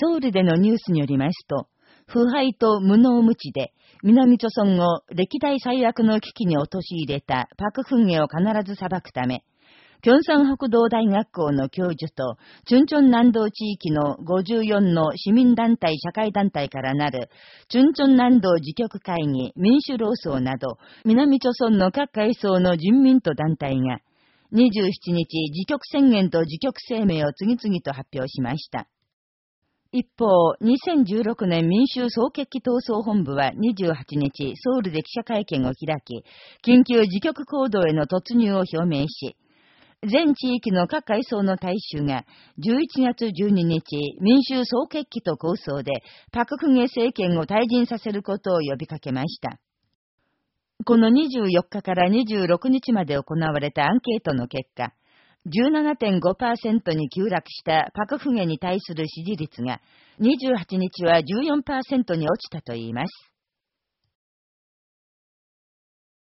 ソウルでのニュースによりますと、腐敗と無能無知で、南朝村を歴代最悪の危機に陥れたパクフンゲを必ず裁くため、キョンサン北道大学校の教授と、チュンチョン南道地域の54の市民団体社会団体からなる、チュンチョン南道自局会議民主労総など、南朝村の各階層の人民と団体が、27日、自局宣言と自局声明を次々と発表しました。一方、2016年民衆総決起闘争本部は28日、ソウルで記者会見を開き、緊急自局行動への突入を表明し、全地域の各階層の大衆が11月12日民衆総決起と構想でパククゲ政権を退陣させることを呼びかけました。この24日から26日まで行われたアンケートの結果、17.5%に急落したパクフゲに対する支持率が28日は14%に落ちたといいます。